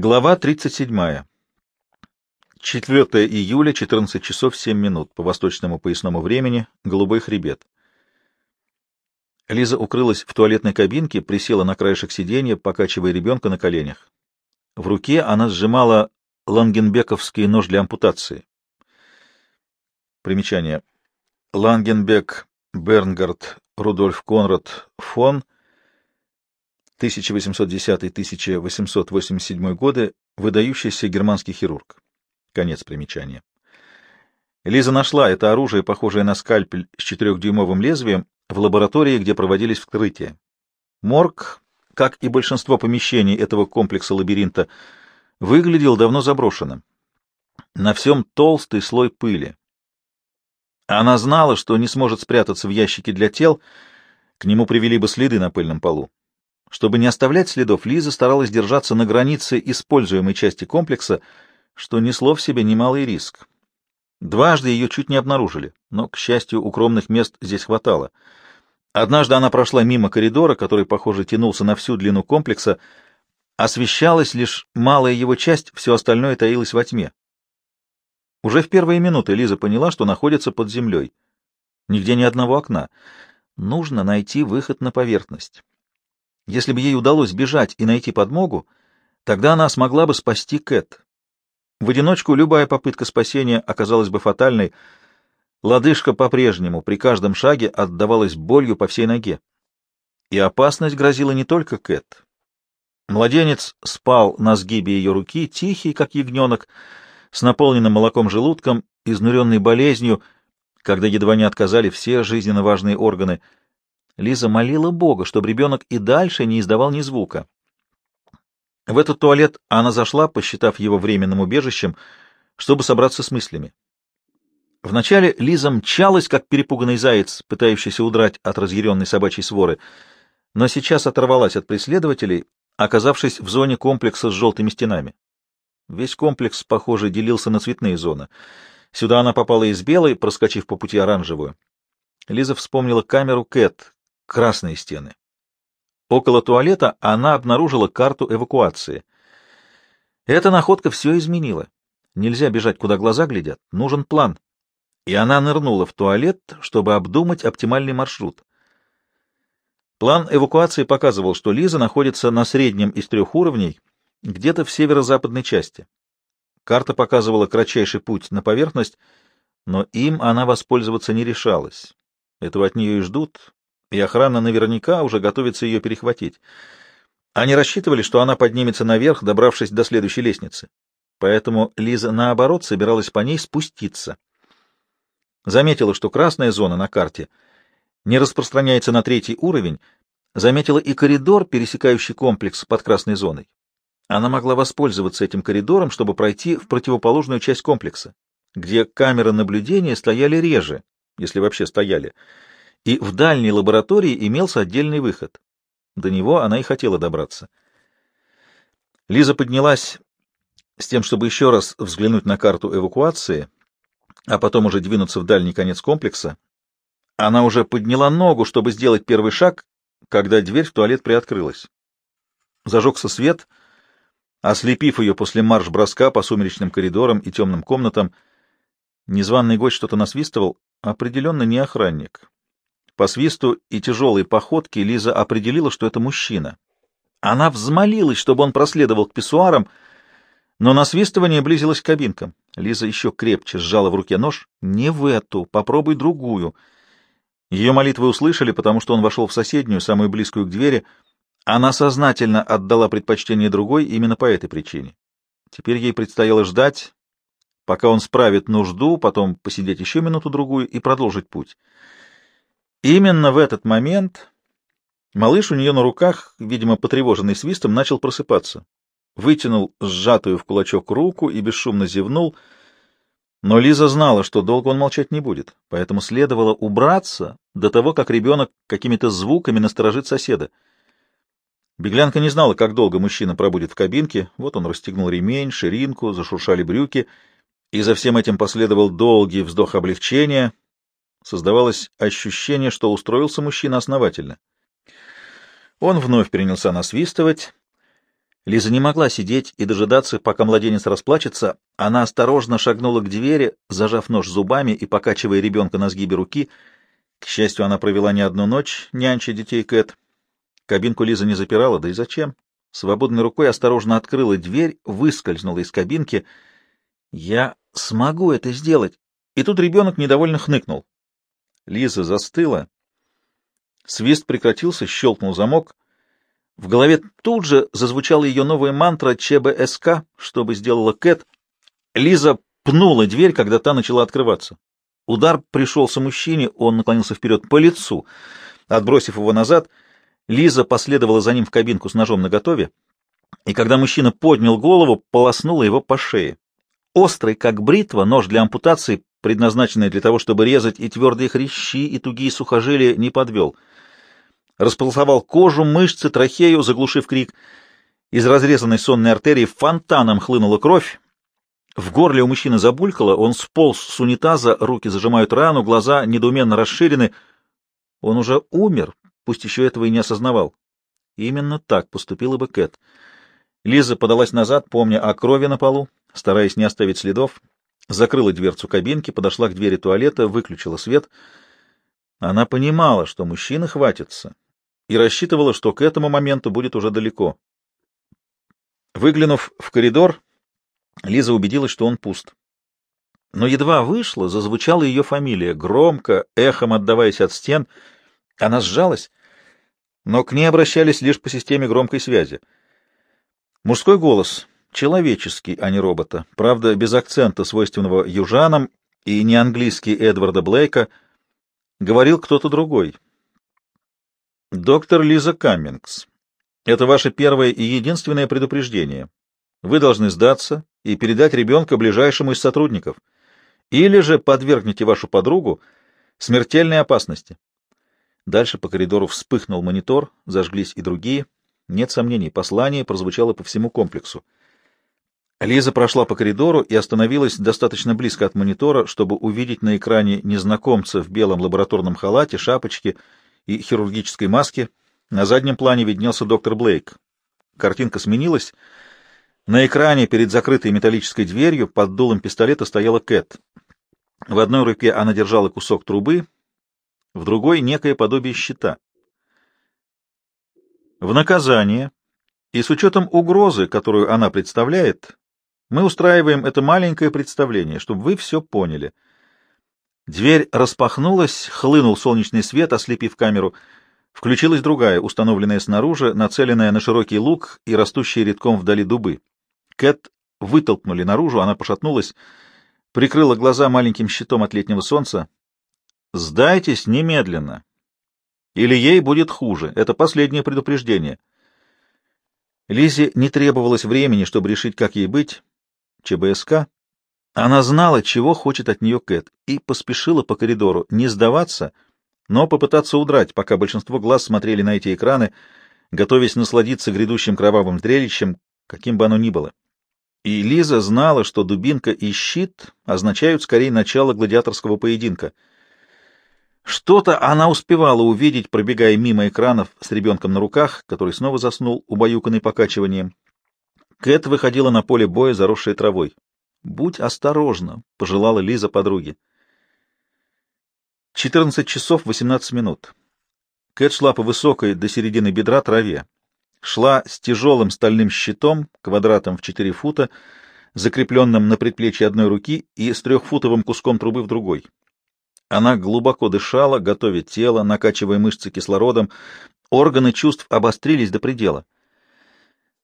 Глава 37. 4 июля, 14 часов 7 минут по восточному поясному времени, Голубой хребет. Лиза укрылась в туалетной кабинке, присела на краешек сиденья, покачивая ребенка на коленях. В руке она сжимала лангенбековский нож для ампутации. Примечание. Лангенбек Бернгард Рудольф Конрад фон 1810-1887 годы, выдающийся германский хирург. Конец примечания. Лиза нашла это оружие, похожее на скальпель с четырехдюймовым лезвием, в лаборатории, где проводились вскрытия. Морг, как и большинство помещений этого комплекса лабиринта, выглядел давно заброшенным. На всем толстый слой пыли. Она знала, что не сможет спрятаться в ящике для тел, к нему привели бы следы на пыльном полу. Чтобы не оставлять следов, Лиза старалась держаться на границе используемой части комплекса, что несло в себе немалый риск. Дважды ее чуть не обнаружили, но, к счастью, укромных мест здесь хватало. Однажды она прошла мимо коридора, который, похоже, тянулся на всю длину комплекса. Освещалась лишь малая его часть, все остальное таилось во тьме. Уже в первые минуты Лиза поняла, что находится под землей. Нигде ни одного окна. Нужно найти выход на поверхность. Если бы ей удалось бежать и найти подмогу, тогда она смогла бы спасти Кэт. В одиночку любая попытка спасения оказалась бы фатальной. Лодыжка по-прежнему при каждом шаге отдавалась болью по всей ноге. И опасность грозила не только Кэт. Младенец спал на сгибе ее руки, тихий, как ягненок, с наполненным молоком желудком, изнуренный болезнью, когда едва не отказали все жизненно важные органы — Лиза молила Бога, чтобы ребенок и дальше не издавал ни звука. В этот туалет она зашла, посчитав его временным убежищем, чтобы собраться с мыслями. Вначале Лиза мчалась, как перепуганный заяц, пытающийся удрать от разъяренной собачьей своры, но сейчас оторвалась от преследователей, оказавшись в зоне комплекса с желтыми стенами. Весь комплекс, похоже, делился на цветные зоны. Сюда она попала из белой, проскочив по пути оранжевую. Лиза вспомнила камеру Кэт, красные стены. Около туалета она обнаружила карту эвакуации. Эта находка все изменила. Нельзя бежать, куда глаза глядят, нужен план. И она нырнула в туалет, чтобы обдумать оптимальный маршрут. План эвакуации показывал, что Лиза находится на среднем из трех уровней, где-то в северо-западной части. Карта показывала кратчайший путь на поверхность, но им она воспользоваться не решалась. Этого от нее и ждут, и охрана наверняка уже готовится ее перехватить. Они рассчитывали, что она поднимется наверх, добравшись до следующей лестницы. Поэтому Лиза, наоборот, собиралась по ней спуститься. Заметила, что красная зона на карте не распространяется на третий уровень, заметила и коридор, пересекающий комплекс под красной зоной. Она могла воспользоваться этим коридором, чтобы пройти в противоположную часть комплекса, где камеры наблюдения стояли реже, если вообще стояли, и в дальней лаборатории имелся отдельный выход. До него она и хотела добраться. Лиза поднялась с тем, чтобы еще раз взглянуть на карту эвакуации, а потом уже двинуться в дальний конец комплекса. Она уже подняла ногу, чтобы сделать первый шаг, когда дверь в туалет приоткрылась. Зажегся свет, ослепив ее после марш-броска по сумеречным коридорам и темным комнатам. Незваный гость что-то насвистывал, определенно не охранник. По свисту и тяжелой походке Лиза определила, что это мужчина. Она взмолилась, чтобы он проследовал к писсуарам, но насвистывание близилось к кабинкам. Лиза еще крепче сжала в руке нож. «Не в эту, попробуй другую». Ее молитвы услышали, потому что он вошел в соседнюю, самую близкую к двери. Она сознательно отдала предпочтение другой именно по этой причине. Теперь ей предстояло ждать, пока он справит нужду, потом посидеть еще минуту-другую и продолжить путь. Именно в этот момент малыш у нее на руках, видимо, потревоженный свистом, начал просыпаться. Вытянул сжатую в кулачок руку и бесшумно зевнул, но Лиза знала, что долго он молчать не будет, поэтому следовало убраться до того, как ребенок какими-то звуками насторожит соседа. Беглянка не знала, как долго мужчина пробудет в кабинке. Вот он расстегнул ремень, ширинку, зашуршали брюки, и за всем этим последовал долгий вздох облегчения — Создавалось ощущение, что устроился мужчина основательно. Он вновь принялся насвистывать. Лиза не могла сидеть и дожидаться, пока младенец расплачется. Она осторожно шагнула к двери, зажав нож зубами и покачивая ребенка на сгибе руки. К счастью, она провела не одну ночь, нянча детей Кэт. Кабинку Лиза не запирала, да и зачем? Свободной рукой осторожно открыла дверь, выскользнула из кабинки. «Я смогу это сделать!» И тут ребенок недовольно хныкнул. Лиза застыла. Свист прекратился, щелкнул замок — в голове тут же зазвучала ее новая мантра ЧБСК, что бы сделала Кэт. Лиза пнула дверь, когда та начала открываться. Удар пришелся мужчине, он наклонился вперед по лицу. Отбросив его назад, Лиза последовала за ним в кабинку с ножом наготове, и когда мужчина поднял голову, полоснула его по шее. Острый, как бритва, нож для ампутации, предназначенный для того, чтобы резать и твердые хрящи, и тугие сухожилия, не подвел — располосовал кожу, мышцы, трахею, заглушив крик. Из разрезанной сонной артерии фонтаном хлынула кровь. В горле у мужчины забулькало, он сполз с унитаза, руки зажимают рану, глаза недоуменно расширены. Он уже умер, пусть еще этого и не осознавал. Именно так поступила бы Кэт. Лиза подалась назад, помня о крови на полу, стараясь не оставить следов, закрыла дверцу кабинки, подошла к двери туалета, выключила свет. Она понимала, что мужчины хватится, и рассчитывала, что к этому моменту будет уже далеко. Выглянув в коридор, Лиза убедилась, что он пуст. Но едва вышла, зазвучала ее фамилия, громко, эхом отдаваясь от стен. Она сжалась, но к ней обращались лишь по системе громкой связи. Мужской голос, человеческий, а не робота, правда, без акцента, свойственного южанам, и не английский Эдварда Блейка, говорил кто-то другой, Доктор Лиза Каммингс, это ваше первое и единственное предупреждение. Вы должны сдаться и передать ребенка ближайшему из сотрудников. Или же подвергнете вашу подругу смертельной опасности. Дальше по коридору вспыхнул монитор, зажглись и другие. Нет сомнений, послание прозвучало по всему комплексу. Лиза прошла по коридору и остановилась достаточно близко от монитора, чтобы увидеть на экране незнакомца в белом лабораторном халате, шапочке и хирургической маске. На заднем плане виднелся доктор Блейк. Картинка сменилась. На экране перед закрытой металлической дверью под дулом пистолета стояла Кэт. В одной руке она держала кусок трубы, в другой — некое подобие щита. В наказание и с учетом угрозы, которую она представляет, мы устраиваем это маленькое представление, чтобы вы все поняли — Дверь распахнулась, хлынул солнечный свет, ослепив камеру. Включилась другая, установленная снаружи, нацеленная на широкий луг и растущие редком вдали дубы. Кэт вытолкнули наружу, она пошатнулась, прикрыла глаза маленьким щитом от летнего солнца. «Сдайтесь немедленно, или ей будет хуже. Это последнее предупреждение». Лизе не требовалось времени, чтобы решить, как ей быть. ЧБСК она знала, чего хочет от нее Кэт, и поспешила по коридору не сдаваться, но попытаться удрать, пока большинство глаз смотрели на эти экраны, готовясь насладиться грядущим кровавым зрелищем, каким бы оно ни было. И Лиза знала, что дубинка и щит означают скорее начало гладиаторского поединка. Что-то она успевала увидеть, пробегая мимо экранов с ребенком на руках, который снова заснул, убаюканный покачиванием. Кэт выходила на поле боя, заросшее травой. Будь осторожна, — пожелала Лиза подруге. 14 часов 18 минут. Кэт шла по высокой до середины бедра траве. Шла с тяжелым стальным щитом, квадратом в 4 фута, закрепленным на предплечье одной руки и с трехфутовым куском трубы в другой. Она глубоко дышала, готовя тело, накачивая мышцы кислородом. Органы чувств обострились до предела.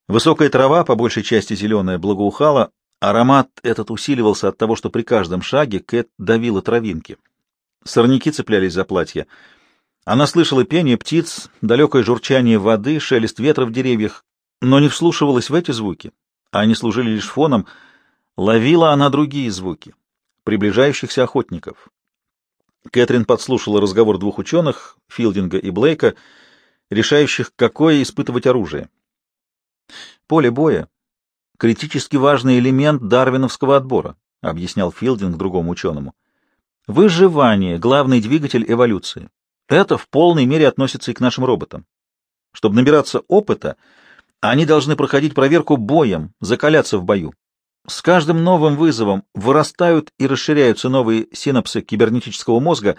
Высокая трава, по большей части зеленая, благоухала, Аромат этот усиливался от того, что при каждом шаге Кэт давила травинки. Сорняки цеплялись за платье. Она слышала пение птиц, далекое журчание воды, шелест ветра в деревьях, но не вслушивалась в эти звуки. Они служили лишь фоном. Ловила она другие звуки, приближающихся охотников. Кэтрин подслушала разговор двух ученых, Филдинга и Блейка, решающих, какое испытывать оружие. Поле боя критически важный элемент дарвиновского отбора, объяснял Филдинг другому ученому. Выживание — главный двигатель эволюции. Это в полной мере относится и к нашим роботам. Чтобы набираться опыта, Они должны проходить проверку боем, закаляться в бою. С каждым новым вызовом вырастают и расширяются новые синапсы кибернетического мозга,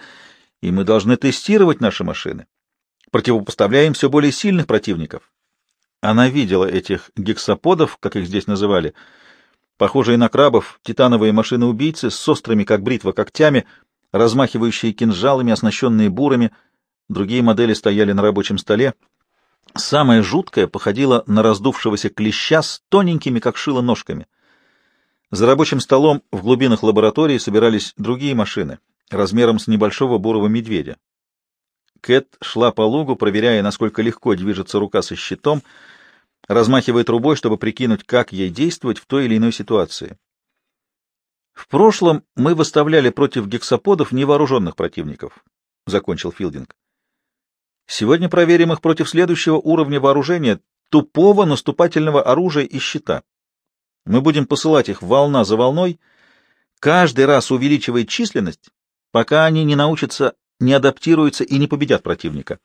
и мы должны тестировать наши машины, противопоставляя им все более сильных противников. Она видела этих гексаподов, как их здесь называли, похожие на крабов, титановые машины-убийцы с острыми, как бритва, когтями, размахивающие кинжалами, оснащенные бурами. Другие модели стояли на рабочем столе. Самое жуткое походило на раздувшегося клеща с тоненькими, как шило, ножками. За рабочим столом в глубинах лаборатории собирались другие машины, размером с небольшого бурого медведя. Кэт шла по лугу, проверяя, насколько легко движется рука со щитом, размахивая трубой, чтобы прикинуть, как ей действовать в той или иной ситуации. В прошлом мы выставляли против гексаподов невооруженных противников, — закончил Филдинг. Сегодня проверим их против следующего уровня вооружения — тупого наступательного оружия и щита. Мы будем посылать их волна за волной, каждый раз увеличивая численность, пока они не научатся, не адаптируются и не победят противника.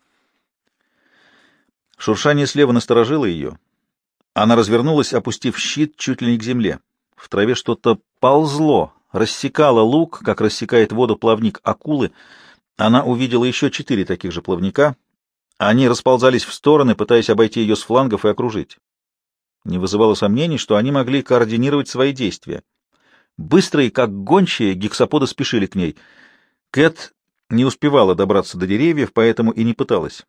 Шуршание слева насторожило ее. Она развернулась, опустив щит чуть ли не к земле. В траве что-то ползло, рассекало лук, как рассекает воду плавник акулы. Она увидела еще четыре таких же плавника. Они расползались в стороны, пытаясь обойти ее с флангов и окружить. Не вызывало сомнений, что они могли координировать свои действия. Быстрые, как гончие, гексаподы спешили к ней. Кэт не успевала добраться до деревьев, поэтому и не пыталась.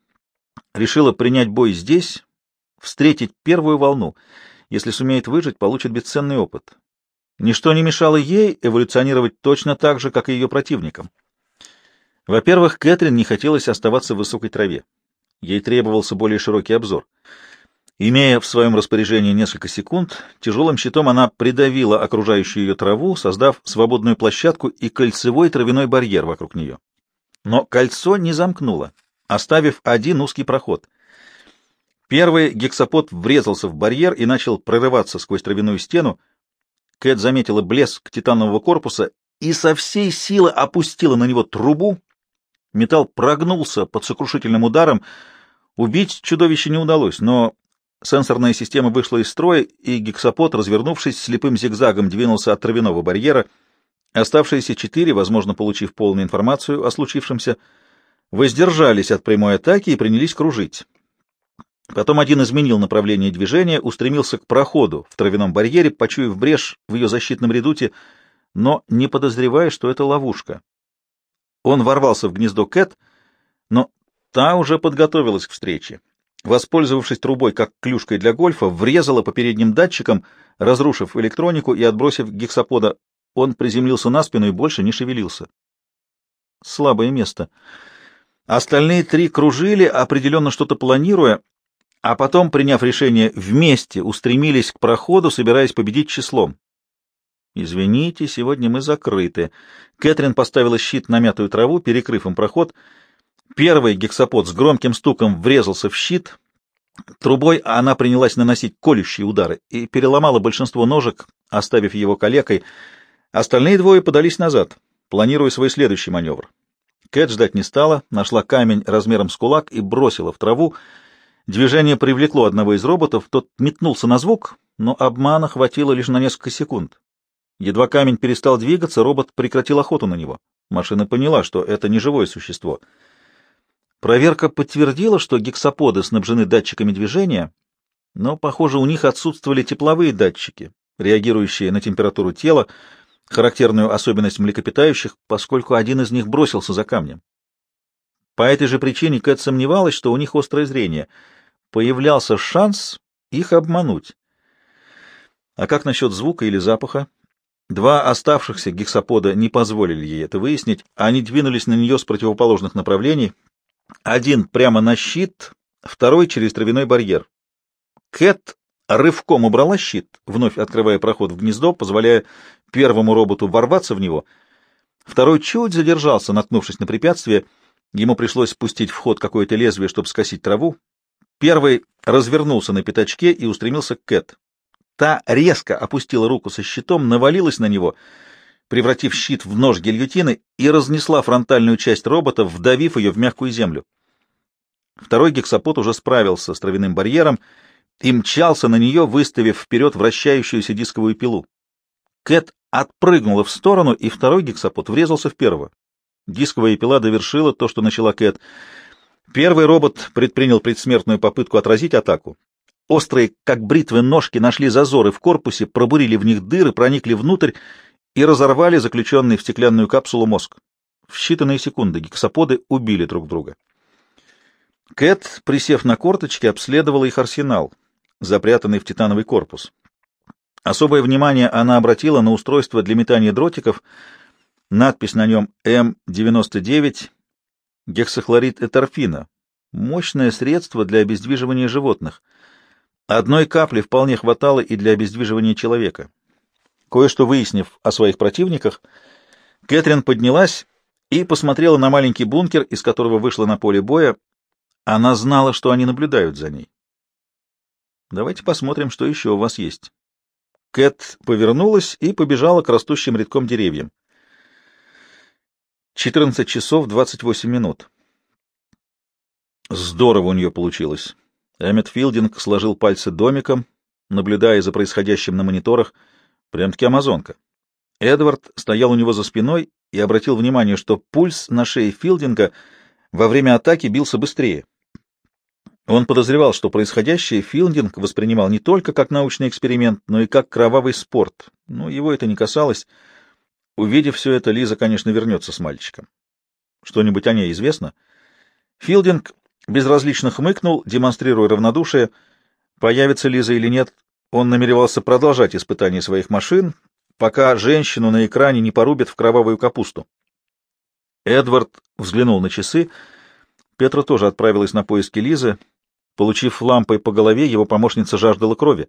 Решила принять бой здесь, встретить первую волну. Если сумеет выжить, получит бесценный опыт. Ничто не мешало ей эволюционировать точно так же, как и ее противникам. Во-первых, Кэтрин не хотелось оставаться в высокой траве. Ей требовался более широкий обзор. Имея в своем распоряжении несколько секунд, тяжелым щитом она придавила окружающую ее траву, создав свободную площадку и кольцевой травяной барьер вокруг нее. Но кольцо не замкнуло, оставив один узкий проход. Первый гексапод врезался в барьер и начал прорываться сквозь травяную стену. Кэт заметила блеск титанового корпуса и со всей силы опустила на него трубу. Металл прогнулся под сокрушительным ударом. Убить чудовище не удалось, но сенсорная система вышла из строя, и гексапод, развернувшись, слепым зигзагом двинулся от травяного барьера. Оставшиеся четыре, возможно, получив полную информацию о случившемся, воздержались от прямой атаки и принялись кружить. Потом один изменил направление движения, устремился к проходу в травяном барьере, почуяв брешь в ее защитном редуте, но не подозревая, что это ловушка. Он ворвался в гнездо Кэт, но та уже подготовилась к встрече. Воспользовавшись трубой как клюшкой для гольфа, врезала по передним датчикам, разрушив электронику и отбросив гексапода. Он приземлился на спину и больше не шевелился. Слабое место. Остальные три кружили, определенно что-то планируя, а потом, приняв решение, вместе устремились к проходу, собираясь победить числом. «Извините, сегодня мы закрыты». Кэтрин поставила щит на мятую траву, перекрыв им проход. Первый гексапод с громким стуком врезался в щит. Трубой она принялась наносить колющие удары и переломала большинство ножек, оставив его калекой. Остальные двое подались назад, планируя свой следующий маневр. Кэт ждать не стала, нашла камень размером с кулак и бросила в траву, Движение привлекло одного из роботов, тот метнулся на звук, но обмана хватило лишь на несколько секунд. Едва камень перестал двигаться, робот прекратил охоту на него. Машина поняла, что это не живое существо. Проверка подтвердила, что гексаподы снабжены датчиками движения, но, похоже, у них отсутствовали тепловые датчики, реагирующие на температуру тела, характерную особенность млекопитающих, поскольку один из них бросился за камнем. По этой же причине Кэт сомневалась, что у них острое зрение. Появлялся шанс их обмануть. А как насчет звука или запаха? Два оставшихся гексапода не позволили ей это выяснить. Они двинулись на нее с противоположных направлений. Один прямо на щит, второй через травяной барьер. Кэт рывком убрала щит, вновь открывая проход в гнездо, позволяя первому роботу ворваться в него. Второй чуть задержался, наткнувшись на препятствие — Ему пришлось спустить в ход какое-то лезвие, чтобы скосить траву. Первый развернулся на пятачке и устремился к Кэт. Та резко опустила руку со щитом, навалилась на него, превратив щит в нож гильотины и разнесла фронтальную часть робота, вдавив ее в мягкую землю. Второй гексапод уже справился с травяным барьером и мчался на нее, выставив вперед вращающуюся дисковую пилу. Кэт отпрыгнула в сторону, и второй гексапод врезался в первого. Дисковая пила довершила то, что начала Кэт. Первый робот предпринял предсмертную попытку отразить атаку. Острые, как бритвы, ножки нашли зазоры в корпусе, пробурили в них дыры, проникли внутрь и разорвали заключенный в стеклянную капсулу мозг. В считанные секунды гексаподы убили друг друга. Кэт, присев на корточки, обследовала их арсенал, запрятанный в титановый корпус. Особое внимание она обратила на устройство для метания дротиков, надпись на нем М99 гексохлорид эторфина, мощное средство для обездвиживания животных. Одной капли вполне хватало и для обездвиживания человека. Кое-что выяснив о своих противниках, Кэтрин поднялась и посмотрела на маленький бункер, из которого вышла на поле боя. Она знала, что они наблюдают за ней. Давайте посмотрим, что еще у вас есть. Кэт повернулась и побежала к растущим рядком деревьям. 14 часов 28 минут. Здорово у нее получилось. Эммет Филдинг сложил пальцы домиком, наблюдая за происходящим на мониторах. Прям-таки амазонка. Эдвард стоял у него за спиной и обратил внимание, что пульс на шее Филдинга во время атаки бился быстрее. Он подозревал, что происходящее Филдинг воспринимал не только как научный эксперимент, но и как кровавый спорт. Но его это не касалось. Увидев все это, Лиза, конечно, вернется с мальчиком. Что-нибудь о ней известно? Филдинг безразлично хмыкнул, демонстрируя равнодушие. Появится Лиза или нет, он намеревался продолжать испытание своих машин, пока женщину на экране не порубят в кровавую капусту. Эдвард взглянул на часы. Петра тоже отправилась на поиски Лизы. Получив лампой по голове, его помощница жаждала крови,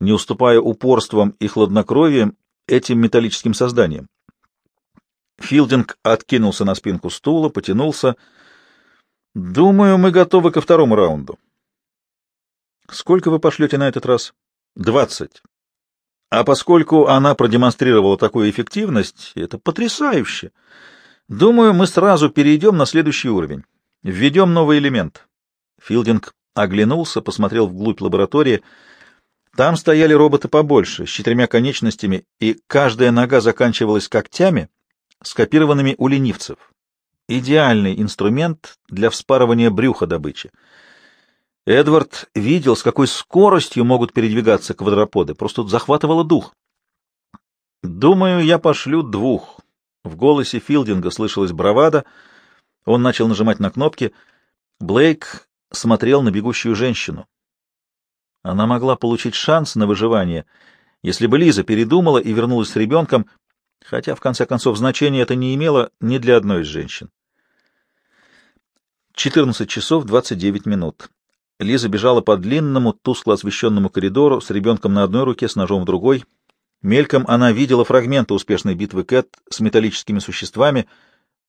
не уступая упорством и хладнокровием этим металлическим созданием. Филдинг откинулся на спинку стула, потянулся. «Думаю, мы готовы ко второму раунду». «Сколько вы пошлете на этот раз?» «Двадцать». А поскольку она продемонстрировала такую эффективность, это потрясающе. Думаю, мы сразу перейдем на следующий уровень. Введем новый элемент. Филдинг оглянулся, посмотрел вглубь лаборатории. Там стояли роботы побольше, с четырьмя конечностями, и каждая нога заканчивалась когтями, скопированными у ленивцев. Идеальный инструмент для вспарывания брюха добычи. Эдвард видел, с какой скоростью могут передвигаться квадроподы, просто захватывало дух. «Думаю, я пошлю двух». В голосе Филдинга слышалась бравада. Он начал нажимать на кнопки. Блейк смотрел на бегущую женщину. Она могла получить шанс на выживание, если бы Лиза передумала и вернулась с ребенком, хотя, в конце концов, значения это не имело ни для одной из женщин. 14 часов 29 минут. Лиза бежала по длинному, тускло освещенному коридору с ребенком на одной руке, с ножом в другой. Мельком она видела фрагменты успешной битвы Кэт с металлическими существами,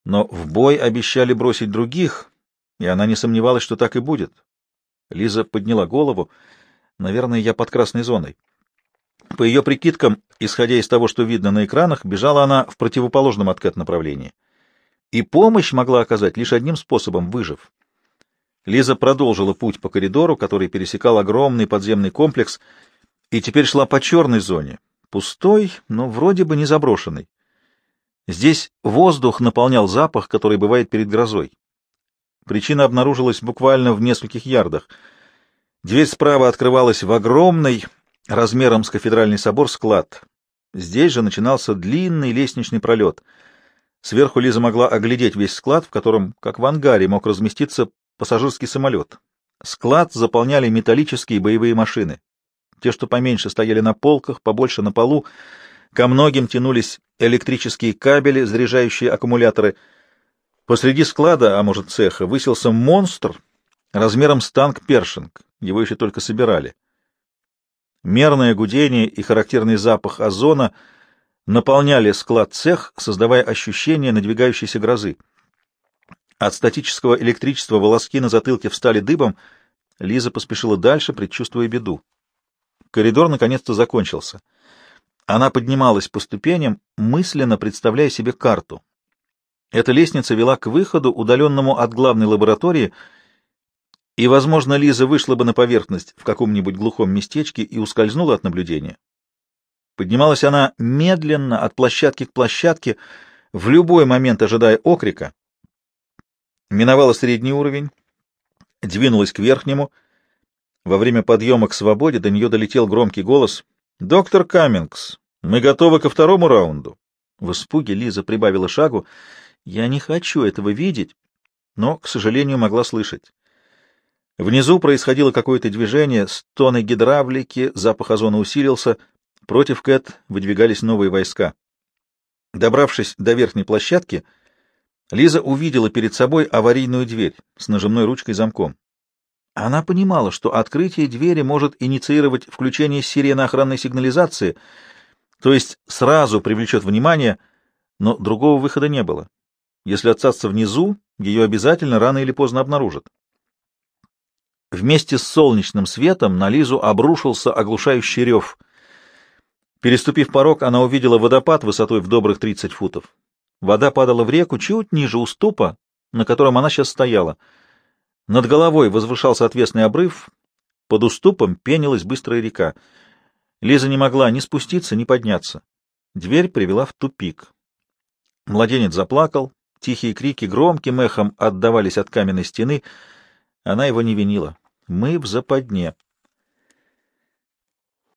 но в бой обещали бросить других, и она не сомневалась, что так и будет. Лиза подняла голову. Наверное, я под красной зоной. По ее прикидкам, исходя из того, что видно на экранах, бежала она в противоположном от Кэт направлении. И помощь могла оказать лишь одним способом, выжив. Лиза продолжила путь по коридору, который пересекал огромный подземный комплекс, и теперь шла по черной зоне, пустой, но вроде бы не заброшенной. Здесь воздух наполнял запах, который бывает перед грозой. Причина обнаружилась буквально в нескольких ярдах. Дверь справа открывалась в огромный, размером с кафедральный собор, склад. Здесь же начинался длинный лестничный пролет. Сверху Лиза могла оглядеть весь склад, в котором, как в ангаре, мог разместиться пассажирский самолет. Склад заполняли металлические боевые машины. Те, что поменьше, стояли на полках, побольше на полу. Ко многим тянулись электрические кабели, заряжающие аккумуляторы. Посреди склада, а может цеха, высился монстр размером с танк «Першинг». Его еще только собирали. Мерное гудение и характерный запах озона наполняли склад цех, создавая ощущение надвигающейся грозы. От статического электричества волоски на затылке встали дыбом. Лиза поспешила дальше, предчувствуя беду. Коридор наконец-то закончился. Она поднималась по ступеням, мысленно представляя себе карту. Эта лестница вела к выходу, удаленному от главной лаборатории, и, возможно, Лиза вышла бы на поверхность в каком-нибудь глухом местечке и ускользнула от наблюдения. Поднималась она медленно от площадки к площадке, в любой момент ожидая окрика. Миновала средний уровень, двинулась к верхнему. Во время подъема к свободе до нее долетел громкий голос. «Доктор Каммингс, мы готовы ко второму раунду». В испуге Лиза прибавила шагу. «Я не хочу этого видеть», но, к сожалению, могла слышать. Внизу происходило какое-то движение, стоны гидравлики, запах озона усилился. Против Кэт выдвигались новые войска. Добравшись до верхней площадки, Лиза увидела перед собой аварийную дверь с нажимной ручкой замком. Она понимала, что открытие двери может инициировать включение сирены охранной сигнализации, то есть сразу привлечет внимание, но другого выхода не было. Если отцаться внизу, ее обязательно рано или поздно обнаружат. Вместе с солнечным светом на Лизу обрушился оглушающий рев. Переступив порог, она увидела водопад высотой в добрых 30 футов. Вода падала в реку чуть ниже уступа, на котором она сейчас стояла. Над головой возвышался отвесный обрыв, под уступом пенилась быстрая река. Лиза не могла ни спуститься, ни подняться. Дверь привела в тупик. Младенец заплакал, тихие крики громким эхом отдавались от каменной стены. Она его не винила. Мы в западне.